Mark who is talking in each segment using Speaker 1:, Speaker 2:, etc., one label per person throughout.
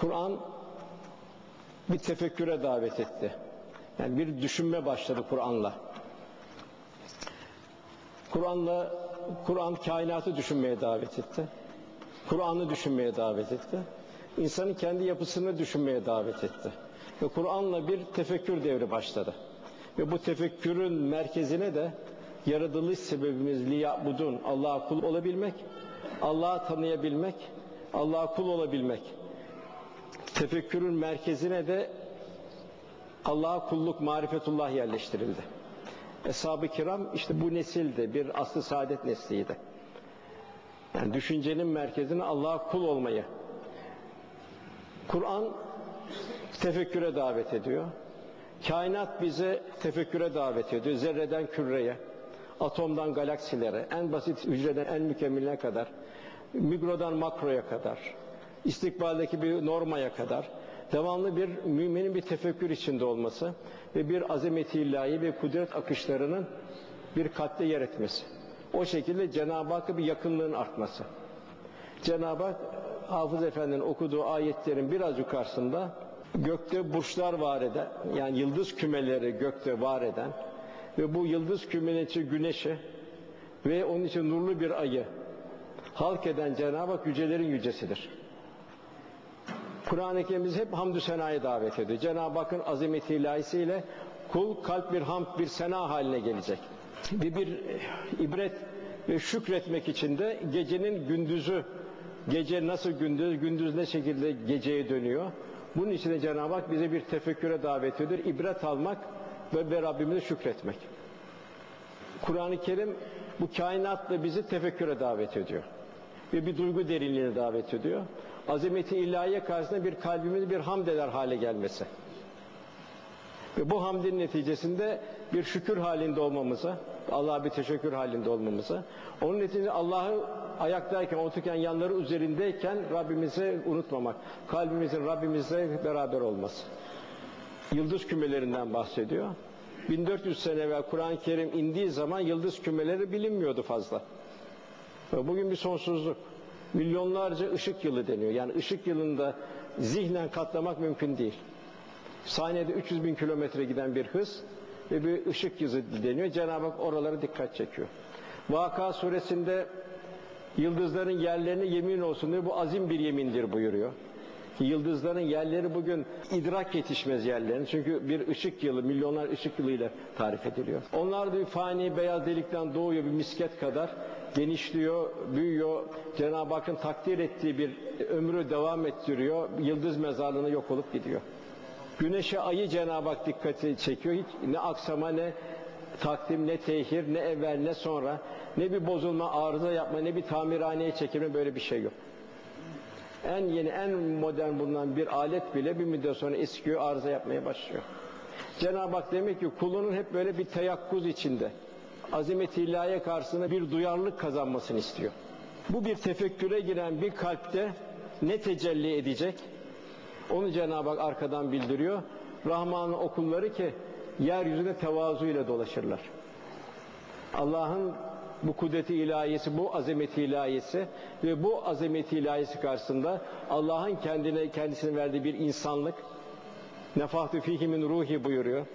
Speaker 1: Kur'an bir tefekküre davet etti. Yani bir düşünme başladı Kur'an'la. Kur'an'la Kur'an kainatı düşünmeye davet etti. Kur'an'ı düşünmeye davet etti. İnsanın kendi yapısını düşünmeye davet etti. Ve Kur'an'la bir tefekkür devri başladı. Ve bu tefekkürün merkezine de yaratılış sebebimiz liyabudun, Allah'a kul olabilmek, Allah'ı tanıyabilmek, Allah'a kul olabilmek. Tefekkürün merkezine de Allah'a kulluk, marifetullah yerleştirildi. Eshab-ı kiram işte bu nesilde, bir aslı saadet nesliydi. Yani düşüncenin merkezine Allah'a kul olmayı. Kur'an tefekküre davet ediyor. Kainat bize tefekküre davet ediyor. Zerreden küreye, atomdan galaksilere, en basit hücreden en mükemmeline kadar, mikrodan makroya kadar, istikbaldeki bir normaya kadar devamlı bir müminin bir tefekkür içinde olması ve bir azameti ilahi ve kudret akışlarının bir kalpte yer etmesi. O şekilde Cenab-ı Hakk'a bir yakınlığın artması. Cenab-ı Hak Hafız Efendi'nin okuduğu ayetlerin biraz yukarısında gökte burçlar var eden, yani yıldız kümeleri gökte var eden ve bu yıldız için güneşi ve onun için nurlu bir ayı halk eden Cenab-ı Hak yücelerin yücesidir. Kur'an-ı Kerim hep hamdü senaya davet ediyor. Cenab-ı Hakk'ın azameti ilahisiyle kul kalp bir hamd bir sena haline gelecek. Ve bir ibret ve şükretmek için de gecenin gündüzü gece nasıl gündüz, gündüz ne şekilde geceye dönüyor. Bunun için de Cenab-ı Hak bize bir tefekküre davet ediyor. İbret almak ve, ve Rabbimize şükretmek. Kur'an-ı Kerim bu kainatla bizi tefekküre davet ediyor. Ve bir duygu derinliğine davet ediyor. Azameti ilahiye karşısında bir kalbimiz bir hamd eder hale gelmesi. Ve bu hamdin neticesinde bir şükür halinde olmamıza, Allah'a bir teşekkür halinde olmamıza, onun neticesinde Allah'ı ayaktayken, otururken, yanları üzerindeyken Rabbimizi unutmamak, kalbimizin Rabbimizle beraber olması. Yıldız kümelerinden bahsediyor. 1400 sene evvel Kur'an-ı Kerim indiği zaman yıldız kümeleri bilinmiyordu fazla. Bugün bir sonsuzluk. Milyonlarca ışık yılı deniyor. Yani ışık yılında zihnen katlamak mümkün değil. Saniyede 300 bin kilometre giden bir hız ve bir ışık yılı deniyor. Cenab-ı Hak oralara dikkat çekiyor. Vaka suresinde yıldızların yerlerine yemin olsun diye bu azim bir yemindir buyuruyor. Yıldızların yerleri bugün idrak yetişmez yerlerin. Çünkü bir ışık yılı, milyonlar ışık yılıyla tarif ediliyor. Onlar da bir fani beyaz delikten doğuyor bir misket kadar. Genişliyor, büyüyor. Cenab-ı Hakk'ın takdir ettiği bir ömrü devam ettiriyor. Yıldız mezarlığına yok olup gidiyor. Güneşe ayı Cenab-ı Hak dikkati çekiyor. Hiç ne aksama ne takdim ne tehir ne evvel ne sonra ne bir bozulma arıza yapma ne bir tamirhaneye çekilme böyle bir şey yok. En yeni en modern bulunan bir alet bile bir müddet sonra eskiyor arıza yapmaya başlıyor. Cenab-ı Hak demek ki kulunun hep böyle bir teyakkuz içinde azamet ilahiye karşısında bir duyarlılık kazanmasını istiyor. Bu bir tefekküre giren bir kalpte ne tecelli edecek? Onu Cenab-ı Hak arkadan bildiriyor. Rahman'ın okulları ki yeryüzünde tevazu ile dolaşırlar. Allah'ın bu kudreti ilahiyesi, bu azameti ilahiyesi ve bu azameti ilahiyesi karşısında Allah'ın kendine kendisine verdiği bir insanlık nefahtü fihimin ruhi buyuruyor.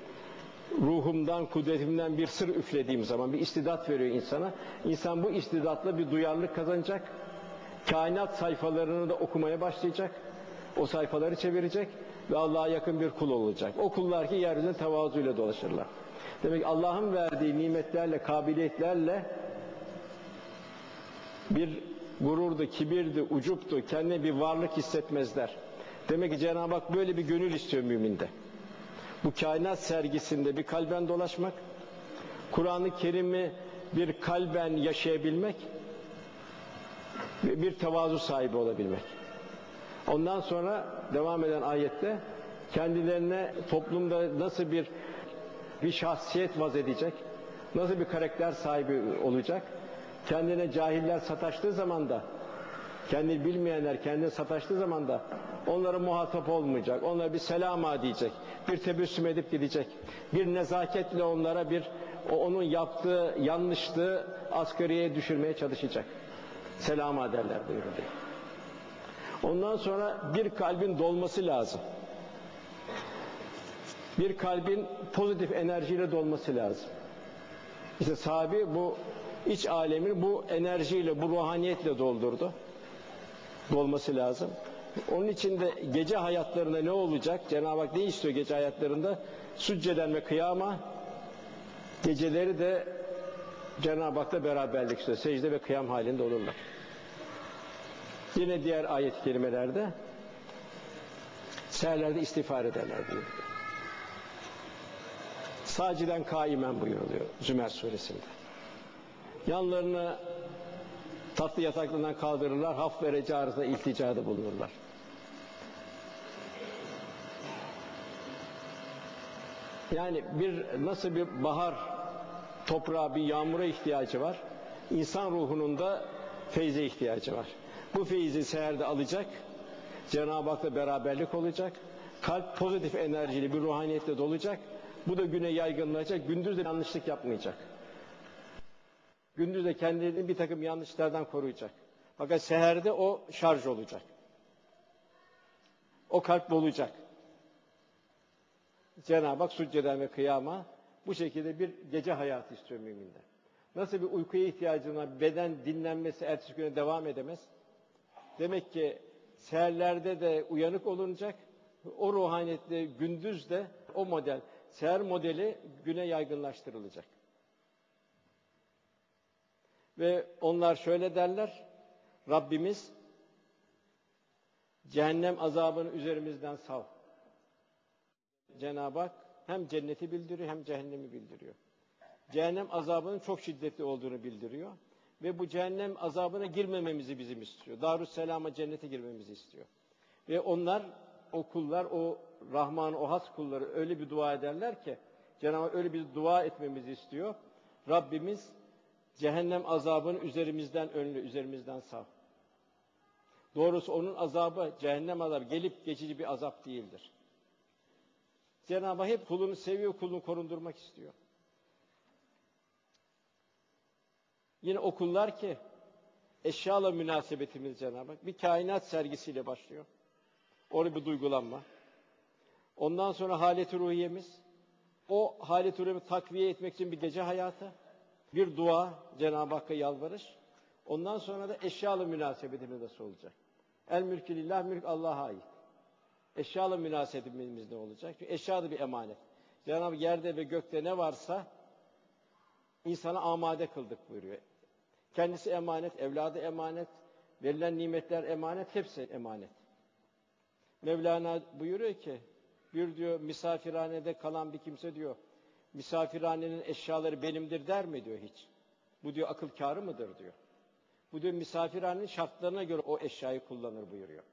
Speaker 1: Ruhumdan, kudretimden bir sır üflediğim zaman bir istidat veriyor insana. İnsan bu istidatla bir duyarlılık kazanacak. Kainat sayfalarını da okumaya başlayacak. O sayfaları çevirecek ve Allah'a yakın bir kul olacak. O kullar ki yeryüzünde tevazuyla dolaşırlar. Demek Allah'ın verdiği nimetlerle, kabiliyetlerle bir gururdu, kibirdi, ucuptu, kendine bir varlık hissetmezler. Demek ki Cenab-ı Hak böyle bir gönül istiyor müminde. Bu kainat sergisinde bir kalben dolaşmak, Kur'an-ı Kerim'i bir kalben yaşayabilmek ve bir tevazu sahibi olabilmek. Ondan sonra devam eden ayette kendilerine toplumda nasıl bir bir şahsiyet vaz edecek, nasıl bir karakter sahibi olacak, kendine cahiller sataştığı zaman da, kendini bilmeyenler kendine sataştığı zaman da onlara muhatap olmayacak, onlara bir selama diyecek, bir tebessüm edip gidecek, bir nezaketle onlara bir o onun yaptığı yanlışlığı asgariye düşürmeye çalışacak. Selama derler buyuruluyor. Ondan sonra bir kalbin dolması lazım. Bir kalbin pozitif enerjiyle dolması lazım. İşte sahabi bu iç alemini bu enerjiyle, bu ruhaniyetle doldurdu. Dolması lazım. Onun için de gece hayatlarında ne olacak? Cenab-ı Hak ne istiyor gece hayatlarında? Sücceden ve kıyama geceleri de Cenab-ı Hak'la beraberlik istiyor. Secde ve kıyam halinde olurlar. Yine diğer ayet-i kerimelerde seherlerde istiğfar ederler buyuruyor. Saciden kaimen buyuruluyor Zümer suresinde. Yanlarını tatlı yataklarından kaldırırlar, haf ve reca arasında ilticada bulunurlar. Yani bir nasıl bir bahar toprağa bir yağmura ihtiyacı var. İnsan ruhunun da feyze ihtiyacı var. Bu feyzi seherde alacak. Cenab-ı Hak'la beraberlik olacak. Kalp pozitif enerjili bir ruhaniyetle dolacak. Bu da güne yaygınlaşacak. Gündüz de yanlışlık yapmayacak. Gündüz de kendini bir takım yanlışlardan koruyacak. Fakat seherde o şarj olacak. O kalp dolacak. Cenab-ı Hak succeden ve kıyama bu şekilde bir gece hayatı istiyor müminden. Nasıl bir uykuya ihtiyacına beden dinlenmesi ertesi güne devam edemez. Demek ki seherlerde de uyanık olunacak. O ruhaniyetle gündüz de o model, seher modeli güne yaygınlaştırılacak. Ve onlar şöyle derler, Rabbimiz cehennem azabını üzerimizden sav. Cenab-ı Hak hem cenneti bildiriyor hem cehennemi bildiriyor. Cehennem azabının çok şiddetli olduğunu bildiriyor. Ve bu cehennem azabına girmememizi bizim istiyor. Darüsselam'a cennete girmemizi istiyor. Ve onlar, o kullar, o Rahman, o has kulları öyle bir dua ederler ki, Cenab-ı Hak öyle bir dua etmemizi istiyor. Rabbimiz cehennem azabını üzerimizden önlü, üzerimizden sağ. Doğrusu onun azabı, cehennem azabı gelip geçici bir azap değildir. Cenab-ı hep kulunu seviyor, kulunu korundurmak istiyor. Yine okullar ki eşyala münasebetimiz Cenab-ı Hak bir kainat sergisiyle başlıyor. Orada bir duygulanma. Ondan sonra haleti ruhiyemiz. O haleti ruhiyemi takviye etmek için bir gece hayatı. Bir dua Cenab-ı Hakk'a yalvarış. Ondan sonra da eşyalı münasebetimiz olacak? El mülkü lillah, mülk Allah'a ait. Eşyalı münasebetimiz ne olacak? Çünkü eşya da bir emanet. Cenab-ı yerde ve gökte ne varsa insana amade kıldık buyuruyor. Kendisi emanet, evladı emanet, verilen nimetler emanet, hepsi emanet. Mevlana buyuruyor ki, bir diyor misafirhanede kalan bir kimse diyor, misafirhanenin eşyaları benimdir der mi diyor hiç. Bu diyor akıl kârı mıdır diyor. Bu diyor misafirhanenin şartlarına göre o eşyayı kullanır buyuruyor.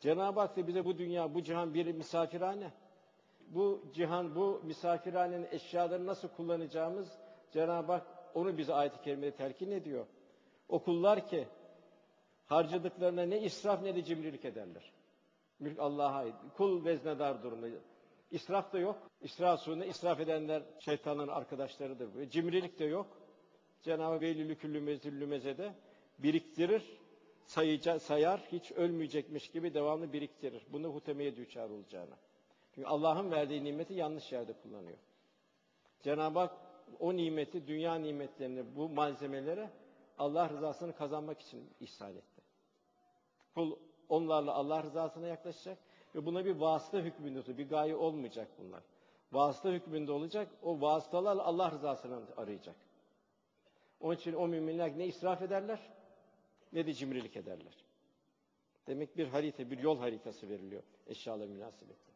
Speaker 1: Cenab-ı Hak da bize bu dünya, bu cihan bir misafirhane. Bu cihan, bu misafirhanenin eşyalarını nasıl kullanacağımız Cenab-ı Hak onu bize ayet-i kerimede telkin ediyor. O kullar ki harcadıklarına ne israf ne de cimrilik ederler. Mülk Allah'a ait. Kul veznedar durumda. İsraf da yok. İsraf suyunu israf edenler şeytanın arkadaşlarıdır. Böyle. Cimrilik de yok. Cenab-ı Veylülü küllü mezillü mezede biriktirir, sayıca, sayar, hiç ölmeyecekmiş gibi devamlı biriktirir. Bunu hutemeye düçar olacağına. Çünkü Allah'ın verdiği nimeti yanlış yerde kullanıyor. Cenab-ı Hak o nimeti, dünya nimetlerini, bu malzemelere Allah rızasını kazanmak için ihsan etti. Kul onlarla Allah rızasına yaklaşacak ve buna bir vasıta hükmünde bir gaye olmayacak bunlar. Vasıta hükmünde olacak, o vasıtalarla Allah rızasını arayacak. Onun için o müminler ne israf ederler ne de cimrilik ederler. Demek bir harita, bir yol haritası veriliyor eşyalar münasebette.